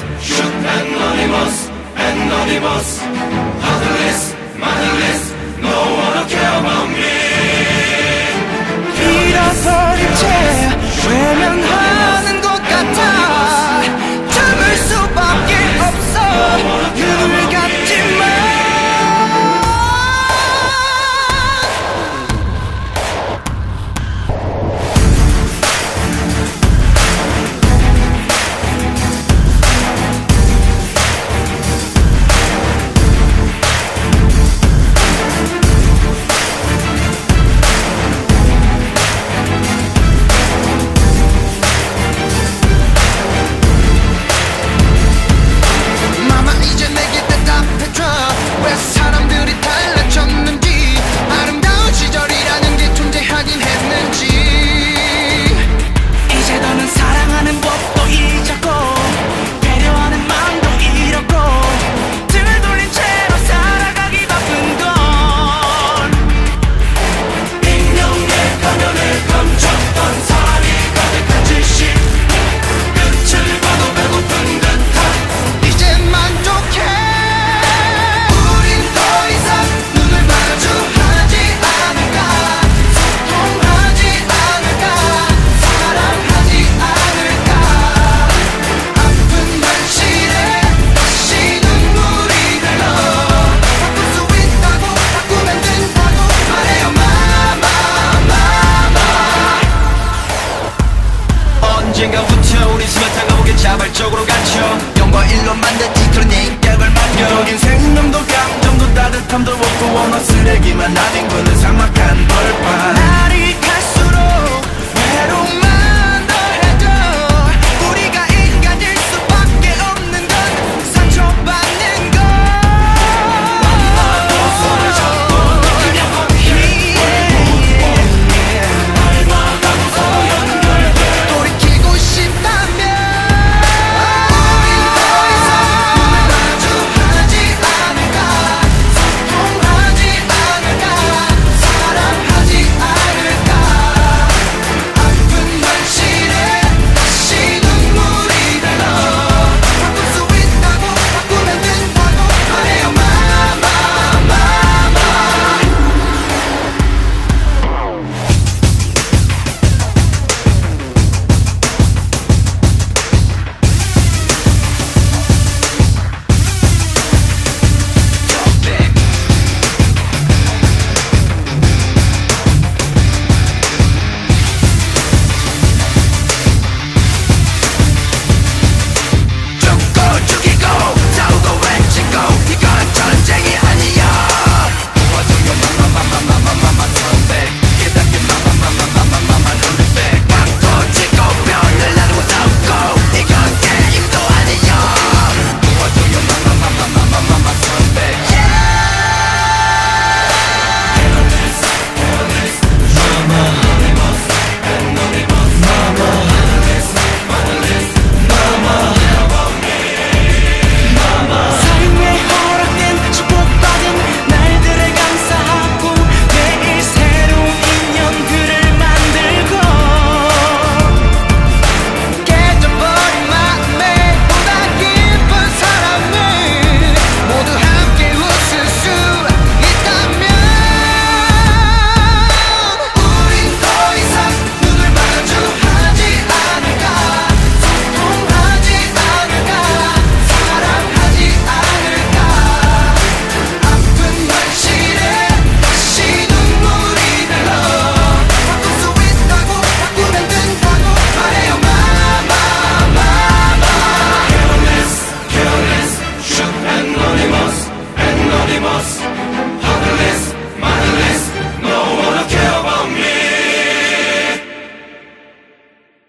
Anonymous, Anonymous, Anonymous. 자발적으로 갖춰 영과 일로 만든 이토록 내 인격을 맡겨. 인생 명도 감정도 따뜻함도